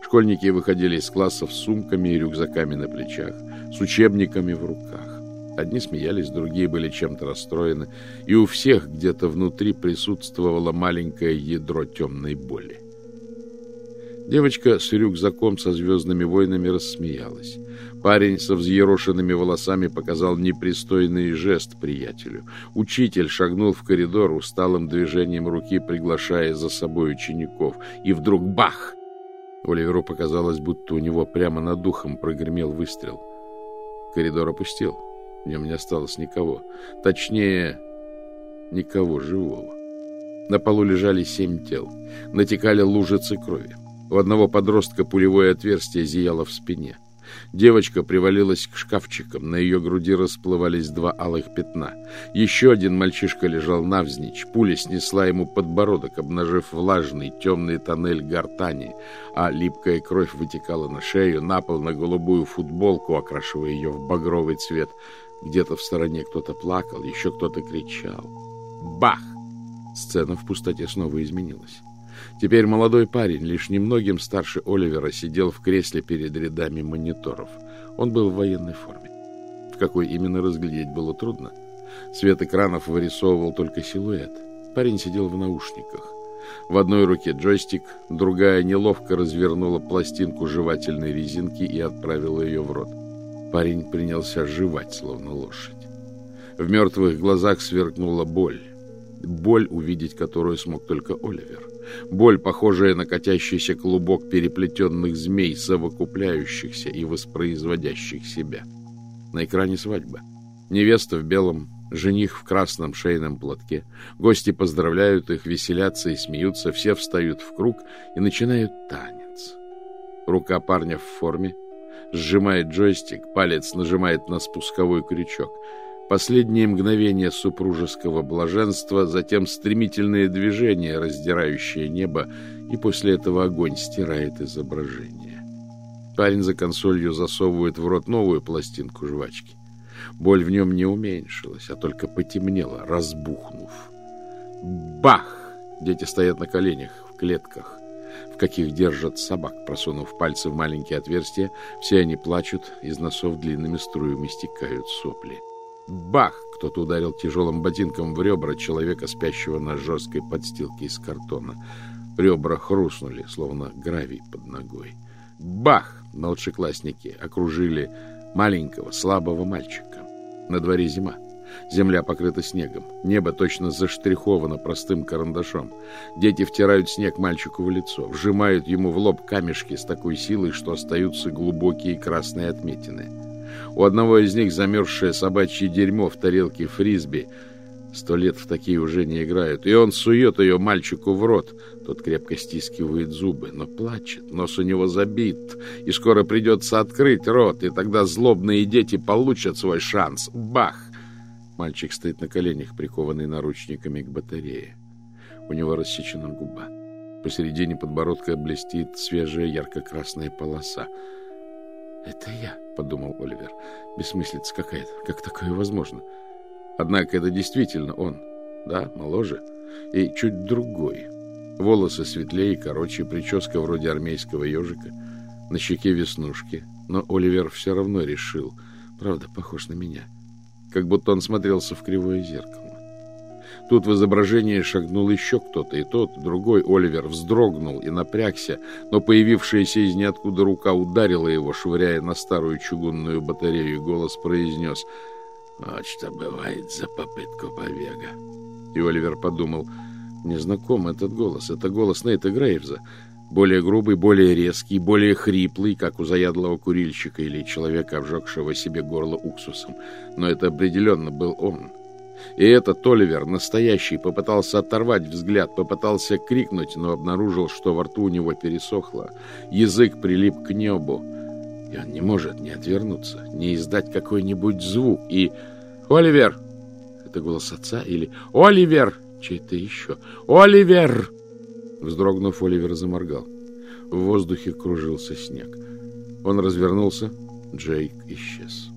Школьники выходили из классов с сумками и рюкзаками на плечах, с учебниками в руках. Одни смеялись, другие были чем-то расстроены, и у всех где-то внутри присутствовало маленькое ядро темной боли. Девочка с рюкзаком со звездными войнами рассмеялась. Парень со взъерошенными волосами показал непристойный жест приятелю. Учитель шагнул в коридор усталым движением руки, приглашая за собой учеников. И вдруг бах! Оливеру показалось, будто у него прямо над духом прогремел выстрел. Коридор опустел. В нем не осталось никого. Точнее, никого живого. На полу лежали семь тел. Натекали лужицы крови. У одного подростка пулевое отверстие зияло в спине. Девочка привалилась к шкафчикам, на ее груди расплывались два алых пятна. Еще один мальчишка лежал навзничь, пуля снесла ему подбородок, обнажив влажный темный тоннель гортани, а липкая кровь вытекала на шею, на пол, на голубую футболку, окрашивая ее в багровый цвет. Где-то в стороне кто-то плакал, еще кто-то кричал. Бах! Сцена в пустоте снова изменилась. Теперь молодой парень, лишь немногим старше Оливера, сидел в кресле перед рядами мониторов. Он был в военной форме. В какой именно разглядеть было трудно. Свет экранов вырисовывал только силуэт. Парень сидел в наушниках. В одной руке джойстик, другая неловко развернула пластинку жевательной резинки и отправила ее в рот. Парень принялся жевать, словно лошадь. В мертвых глазах сверкнула боль. Боль, увидеть которую смог только Оливер. Боль, похожая на катящийся клубок переплетенных змей, совокупляющихся и воспроизводящих себя. На экране свадьба. Невеста в белом, жених в красном шейном платке. Гости поздравляют их, веселятся и смеются, все встают в круг и начинают танец. Рука парня в форме, Сжимает джойстик, палец нажимает на спусковой крючок. Последние мгновения супружеского блаженства, затем стремительные движения, раздирающие небо, и после этого огонь стирает изображение. Парень за консолью засовывает в рот новую пластинку жвачки. Боль в нем не уменьшилась, а только потемнела, разбухнув. Бах! Дети стоят на коленях, в клетках, в каких держат собак, просунув пальцы в маленькие отверстия. Все они плачут, из носов длинными струями стекают сопли. Бах! Кто-то ударил тяжелым ботинком в ребра человека, спящего на жесткой подстилке из картона. Ребра хрустнули, словно гравий под ногой. Бах! Младшеклассники окружили маленького, слабого мальчика. На дворе зима. Земля покрыта снегом. Небо точно заштриховано простым карандашом. Дети втирают снег мальчику в лицо, вжимают ему в лоб камешки с такой силой, что остаются глубокие красные отметины. У одного из них замерзшее собачье дерьмо в тарелке фрисби. Сто лет в такие уже не играют. И он сует ее мальчику в рот. Тот крепко стискивает зубы, но плачет. Нос у него забит. И скоро придется открыть рот. И тогда злобные дети получат свой шанс. Бах! Мальчик стоит на коленях, прикованный наручниками к батарее. У него рассечена губа. Посередине подбородка блестит свежая ярко-красная полоса. «Это я», — подумал Оливер. «Бессмыслица какая-то. Как такое возможно?» Однако это действительно он. Да, моложе и чуть другой. Волосы светлее короче, прическа вроде армейского ежика, на щеке веснушки. Но Оливер все равно решил, правда, похож на меня, как будто он смотрелся в кривое зеркало. Тут в изображение шагнул еще кто-то, и тот, другой Оливер, вздрогнул и напрягся, но появившаяся из ниоткуда рука ударила его, швыряя на старую чугунную батарею, и голос произнес «Вот что бывает за попытку побега». И Оливер подумал, незнаком этот голос, это голос Нейта Грейвза, более грубый, более резкий, более хриплый, как у заядлого курильщика или человека, обжегшего себе горло уксусом. Но это определенно был он — и этот Оливер, настоящий, попытался оторвать взгляд, попытался крикнуть, но обнаружил, что во рту у него пересохло. Язык прилип к небу, и он не может не отвернуться, не издать какой-нибудь звук. И «Оливер!» Это голос отца или «Оливер!» Чей-то еще «Оливер!» Вздрогнув, Оливер заморгал. В воздухе кружился снег. Он развернулся, Джейк исчез.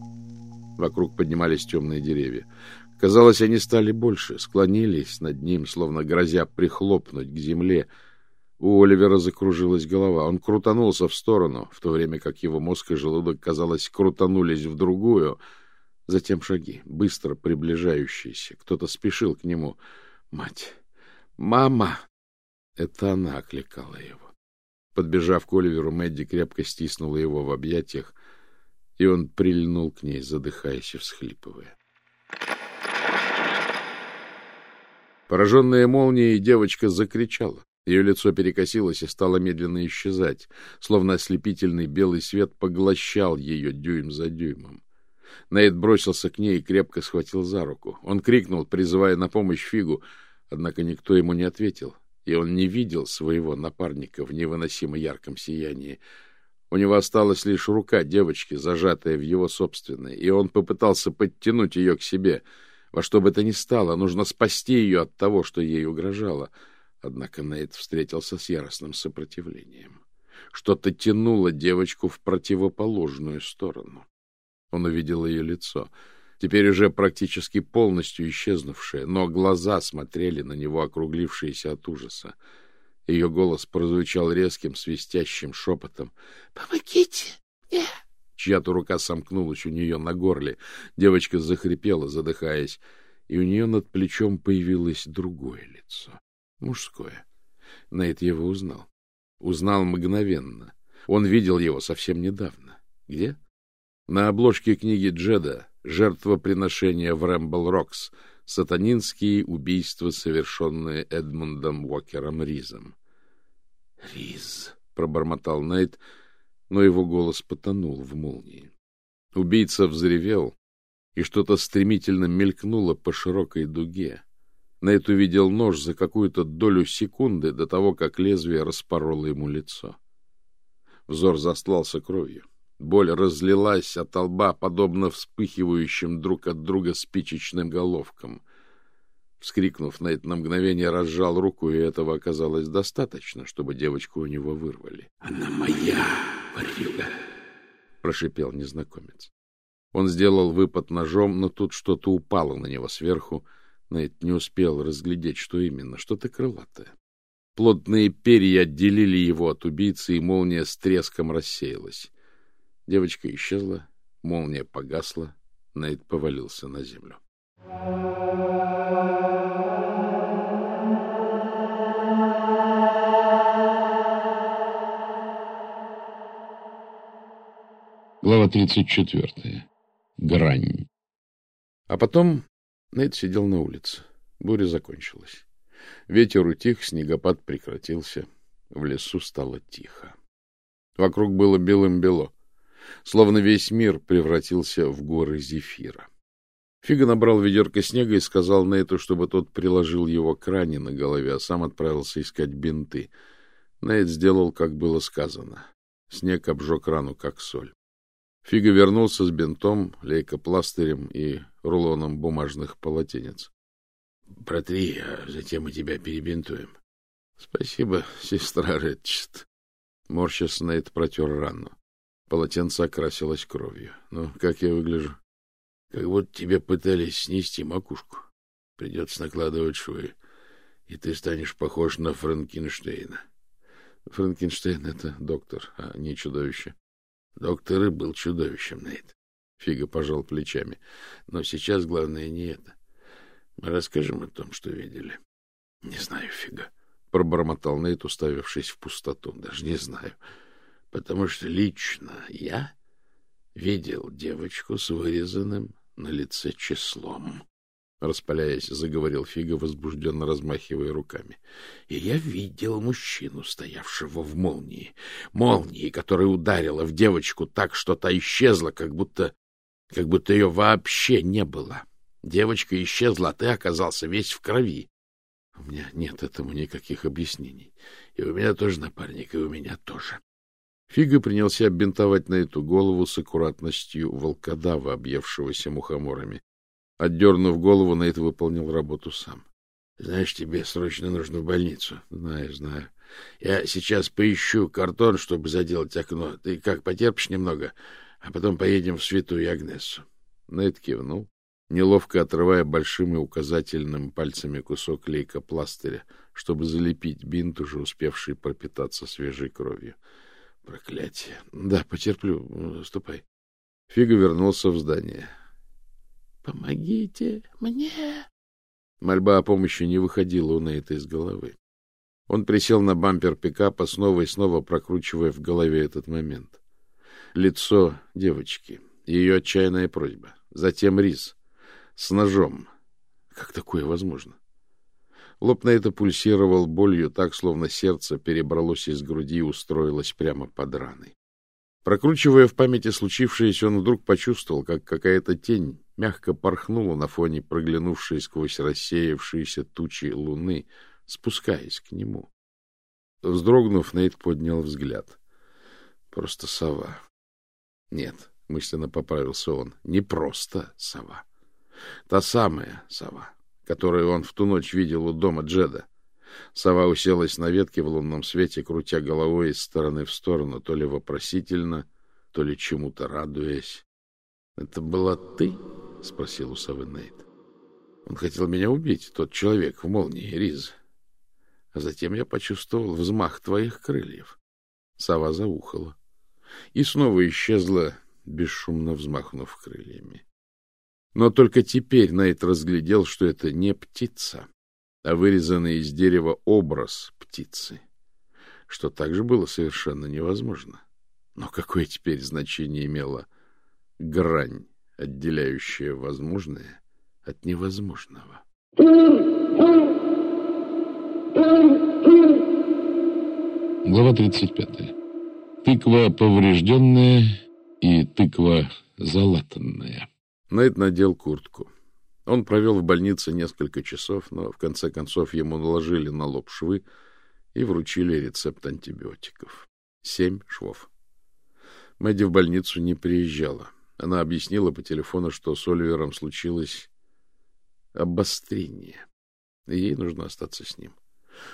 Вокруг поднимались темные деревья. Казалось, они стали больше, склонились над ним, словно грозя прихлопнуть к земле. У Оливера закружилась голова. Он крутанулся в сторону, в то время как его мозг и желудок, казалось, крутанулись в другую. Затем шаги, быстро приближающиеся. Кто-то спешил к нему. «Мать! Мама!» Это она окликала его. Подбежав к Оливеру, Мэдди крепко стиснула его в объятиях, и он прильнул к ней, задыхаясь и всхлипывая. Пораженная молнией, девочка закричала. Ее лицо перекосилось и стало медленно исчезать, словно ослепительный белый свет поглощал ее дюйм за дюймом. Нейт бросился к ней и крепко схватил за руку. Он крикнул, призывая на помощь Фигу, однако никто ему не ответил, и он не видел своего напарника в невыносимо ярком сиянии. У него осталась лишь рука девочки, зажатая в его собственной, и он попытался подтянуть ее к себе — во что бы то ни стало, нужно спасти ее от того, что ей угрожало. Однако Нейт встретился с яростным сопротивлением. Что-то тянуло девочку в противоположную сторону. Он увидел ее лицо, теперь уже практически полностью исчезнувшее, но глаза смотрели на него, округлившиеся от ужаса. Ее голос прозвучал резким, свистящим шепотом. — Помогите! Нет! Чья-то рука сомкнулась у нее на горле. Девочка захрипела, задыхаясь, и у нее над плечом появилось другое лицо. Мужское. Нейт его узнал. Узнал мгновенно. Он видел его совсем недавно. Где? На обложке книги Джеда «Жертвоприношение в Рэмбл Рокс. Сатанинские убийства, совершенные Эдмундом Уокером Ризом». «Риз», — пробормотал Нейт, — но его голос потонул в молнии. Убийца взревел, и что-то стремительно мелькнуло по широкой дуге. Нейт увидел нож за какую-то долю секунды до того, как лезвие распороло ему лицо. Взор застлался кровью. Боль разлилась от лба, подобно вспыхивающим друг от друга спичечным головкам. Вскрикнув на это на мгновение, разжал руку, и этого оказалось достаточно, чтобы девочку у него вырвали. — Она моя, ворюга! — прошипел незнакомец. Он сделал выпад ножом, но тут что-то упало на него сверху. Нейт не успел разглядеть, что именно, что-то крылатое. Плотные перья отделили его от убийцы, и молния с треском рассеялась. Девочка исчезла, молния погасла, Нейт повалился на землю. Глава 34. Грань. А потом Нейт сидел на улице. Буря закончилась. Ветер утих, снегопад прекратился. В лесу стало тихо. Вокруг было белым-бело словно весь мир превратился в горы зефира. Фига набрал ведерко снега и сказал Нейту, чтобы тот приложил его к ране на голове, а сам отправился искать бинты. Нейт сделал, как было сказано. Снег обжег рану, как соль. Фига вернулся с бинтом, лейкопластырем и рулоном бумажных полотенец. — Протри, а затем мы тебя перебинтуем. — Спасибо, сестра Редчет. Морщас Нейт протер рану. Полотенце окрасилось кровью. Ну, как я выгляжу? Как будто тебе пытались снести макушку. Придется накладывать швы, и ты станешь похож на Франкенштейна. Франкенштейн — это доктор, а не чудовище. Доктор и был чудовищем, Нейт. Фига пожал плечами. Но сейчас главное не это. Мы расскажем о том, что видели. Не знаю, Фига. Пробормотал Нейт, уставившись в пустоту. Даже не знаю. — потому что лично я видел девочку с вырезанным на лице числом. Распаляясь, заговорил Фига, возбужденно размахивая руками. И я видел мужчину, стоявшего в молнии. Молнии, которая ударила в девочку так, что та исчезла, как будто, как будто ее вообще не было. Девочка исчезла, а ты оказался весь в крови. У меня нет этому никаких объяснений. И у меня тоже напарник, и у меня тоже. Фига принялся бинтовать на эту голову с аккуратностью волкодава, объевшегося мухоморами. Отдернув голову, это выполнил работу сам. — Знаешь, тебе срочно нужно в больницу. — Знаю, знаю. Я сейчас поищу картон, чтобы заделать окно. Ты как, потерпишь немного? А потом поедем в Святую Агнесу. Нейт кивнул, неловко отрывая большим и указательным пальцами кусок лейкопластыря, чтобы залепить бинт, уже успевший пропитаться свежей кровью. — Проклятие. Да, потерплю. Ступай. Фига вернулся в здание. Помогите мне. Мольба о помощи не выходила у Нейта из головы. Он присел на бампер пикапа, снова и снова прокручивая в голове этот момент. Лицо девочки, ее отчаянная просьба, затем рис с ножом. Как такое возможно? Лоб на это пульсировал болью так, словно сердце перебралось из груди и устроилось прямо под раной. Прокручивая в памяти случившееся, он вдруг почувствовал, как какая-то тень мягко порхнула на фоне проглянувшей сквозь рассеявшиеся тучи луны, спускаясь к нему. Вздрогнув, Нейт поднял взгляд. Просто сова. Нет, мысленно поправился он, не просто сова. Та самая сова, которую он в ту ночь видел у дома Джеда. Сова уселась на ветке в лунном свете, крутя головой из стороны в сторону, то ли вопросительно, то ли чему-то радуясь. — Это была ты? — спросил у совы Нейт. — Он хотел меня убить, тот человек в молнии, Риз. А затем я почувствовал взмах твоих крыльев. Сова заухала и снова исчезла, бесшумно взмахнув крыльями. Но только теперь Найт разглядел, что это не птица, а вырезанный из дерева образ птицы, что также было совершенно невозможно. Но какое теперь значение имела грань, отделяющая возможное от невозможного? Глава 35. Тыква поврежденная и тыква залатанная. Найт надел куртку. Он провел в больнице несколько часов, но в конце концов ему наложили на лоб швы и вручили рецепт антибиотиков. Семь швов. Мэдди в больницу не приезжала. Она объяснила по телефону, что с Оливером случилось обострение, и ей нужно остаться с ним.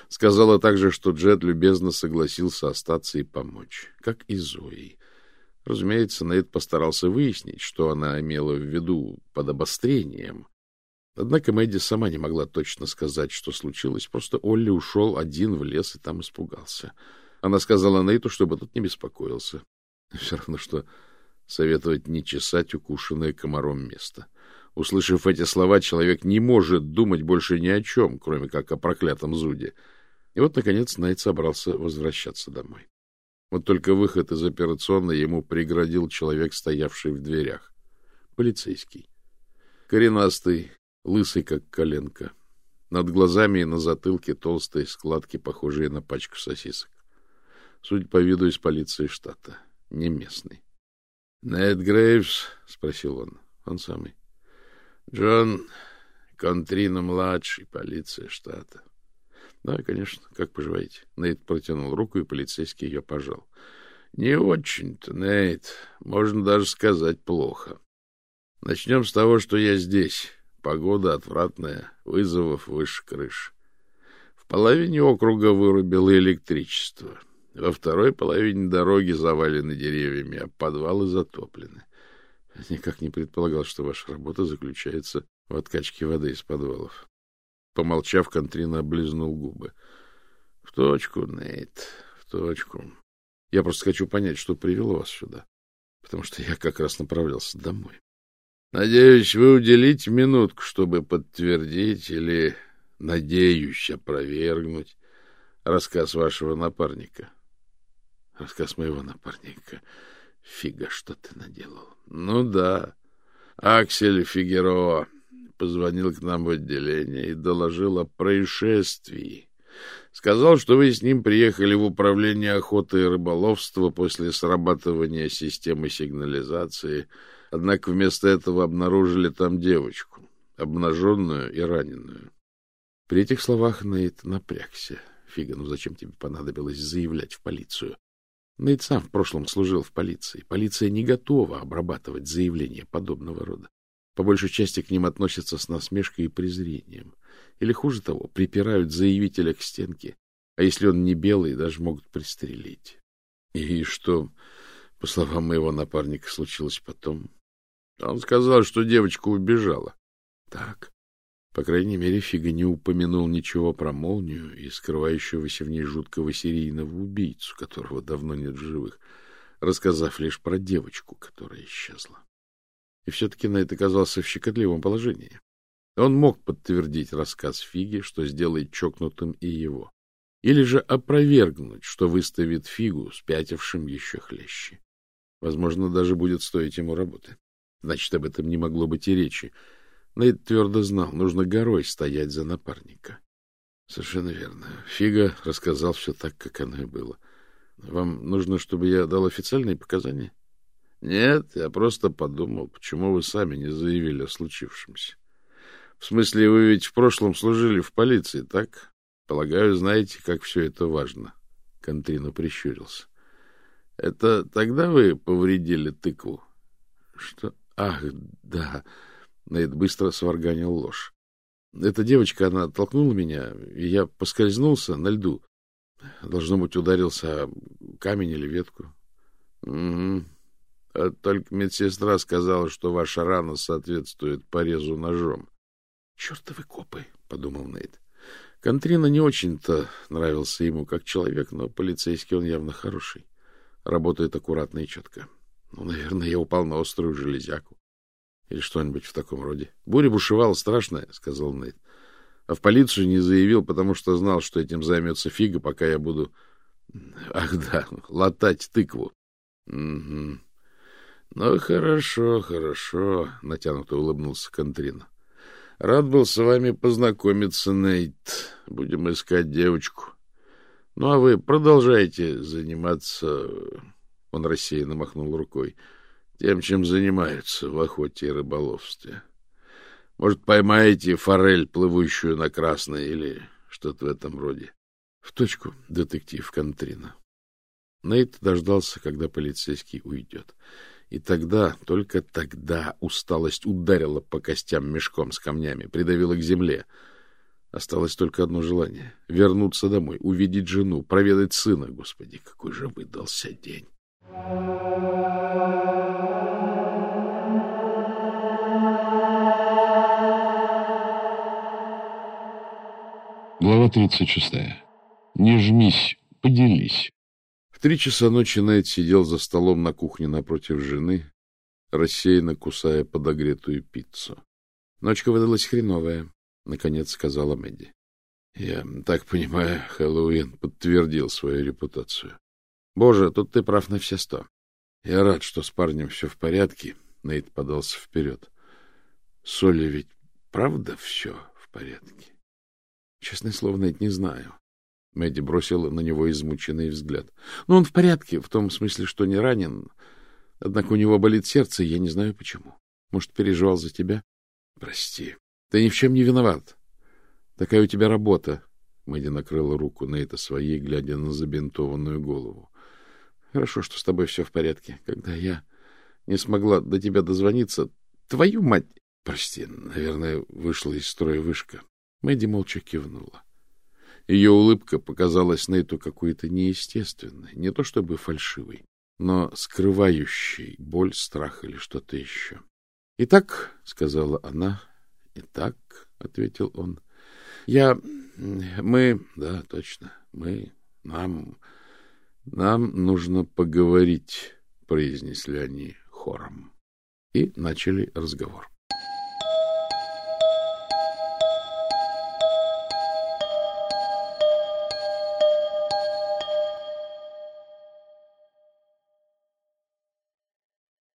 Сказала также, что Джет любезно согласился остаться и помочь, как и Зои. Разумеется, Нейт постарался выяснить, что она имела в виду под обострением. Однако Мэдди сама не могла точно сказать, что случилось. Просто Олли ушел один в лес и там испугался. Она сказала Нейту, чтобы тот не беспокоился. Все равно, что советовать не чесать укушенное комаром место. Услышав эти слова, человек не может думать больше ни о чем, кроме как о проклятом зуде. И вот, наконец, Найт собрался возвращаться домой. Вот только выход из операционной ему преградил человек, стоявший в дверях. Полицейский. Коренастый, лысый, как коленка. Над глазами и на затылке толстые складки, похожие на пачку сосисок. Судя по виду из полиции штата. Не местный. — Нед Грейвс? — спросил он. — Он самый. — Джон Контрино-младший, полиция штата. — Да, конечно. Как поживаете? Нейт протянул руку, и полицейский ее пожал. — Не очень-то, Нейт. Можно даже сказать плохо. Начнем с того, что я здесь. Погода отвратная, вызовов выше крыш. В половине округа вырубило электричество. Во второй половине дороги завалены деревьями, а подвалы затоплены. Никак не предполагал, что ваша работа заключается в откачке воды из подвалов. Помолчав, Контрина облизнул губы. — В точку, Нейт, в точку. Я просто хочу понять, что привело вас сюда, потому что я как раз направлялся домой. Надеюсь, вы уделите минутку, чтобы подтвердить или, надеюсь, опровергнуть рассказ вашего напарника. Рассказ моего напарника. Фига, что ты наделал. Ну да, Аксель Фигеро позвонил к нам в отделение и доложил о происшествии. Сказал, что вы с ним приехали в управление охоты и рыболовства после срабатывания системы сигнализации, однако вместо этого обнаружили там девочку, обнаженную и раненую. При этих словах Нейт напрягся. Фига, ну зачем тебе понадобилось заявлять в полицию? Нейт сам в прошлом служил в полиции. Полиция не готова обрабатывать заявления подобного рода. По большей части к ним относятся с насмешкой и презрением. Или, хуже того, припирают заявителя к стенке, а если он не белый, даже могут пристрелить. И что, по словам моего напарника, случилось потом? Он сказал, что девочка убежала. Так. По крайней мере, Фига не упомянул ничего про молнию и скрывающегося в ней жуткого серийного убийцу, которого давно нет в живых, рассказав лишь про девочку, которая исчезла и все-таки Найт оказался в щекотливом положении. Он мог подтвердить рассказ Фиги, что сделает чокнутым и его, или же опровергнуть, что выставит Фигу спятившим еще хлеще. Возможно, даже будет стоить ему работы. Значит, об этом не могло быть и речи. Нейт твердо знал, нужно горой стоять за напарника. Совершенно верно. Фига рассказал все так, как оно и было. Вам нужно, чтобы я дал официальные показания? Нет, я просто подумал, почему вы сами не заявили о случившемся. В смысле, вы ведь в прошлом служили в полиции, так? Полагаю, знаете, как все это важно. Контрино прищурился. Это тогда вы повредили тыкву? Что? Ах, да. Нейт быстро сварганил ложь. Эта девочка, она толкнула меня, и я поскользнулся на льду. Должно быть, ударился о камень или ветку. Угу. А только медсестра сказала, что ваша рана соответствует порезу ножом. — Чертовы копы, — подумал Нейт. Контрина не очень-то нравился ему как человек, но полицейский он явно хороший. Работает аккуратно и четко. Ну, наверное, я упал на острую железяку. Или что-нибудь в таком роде. Буря бушевала страшная, — сказал Нейт. А в полицию не заявил, потому что знал, что этим займется Фига, пока я буду... Ах да, латать тыкву. Угу. — Ну, хорошо, хорошо, — натянуто улыбнулся Контрин. — Рад был с вами познакомиться, Нейт. Будем искать девочку. Ну, а вы продолжайте заниматься... Он рассеянно махнул рукой. Тем, чем занимаются в охоте и рыболовстве. Может, поймаете форель, плывущую на красной, или что-то в этом роде. — В точку, детектив Контрина. Нейт дождался, когда полицейский уйдет. И тогда, только тогда усталость ударила по костям мешком с камнями, придавила к земле. Осталось только одно желание — вернуться домой, увидеть жену, проведать сына. Господи, какой же выдался день! Глава 36. Не жмись, поделись. В три часа ночи Найт сидел за столом на кухне напротив жены, рассеянно кусая подогретую пиццу. Ночка выдалась хреновая, — наконец сказала Мэдди. — Я так понимаю, Хэллоуин подтвердил свою репутацию. — Боже, тут ты прав на все сто. Я рад, что с парнем все в порядке. Нейт подался вперед. — Соли ведь правда все в порядке? — Честное слово, Нейт, не знаю. Мэдди бросила на него измученный взгляд. — Ну, он в порядке, в том смысле, что не ранен. Однако у него болит сердце, я не знаю почему. Может, переживал за тебя? — Прости. Ты ни в чем не виноват. Такая у тебя работа. Мэдди накрыла руку это своей, глядя на забинтованную голову. Хорошо, что с тобой все в порядке. Когда я не смогла до тебя дозвониться... Твою мать! Прости, наверное, вышла из строя вышка. Мэдди молча кивнула. Ее улыбка показалась Нейту какой-то неестественной, не то чтобы фальшивой, но скрывающей боль, страх или что-то еще. — Итак, — сказала она, — итак, — ответил он, — я... мы... да, точно, мы... нам... нам нужно поговорить, — произнесли они хором. И начали разговор.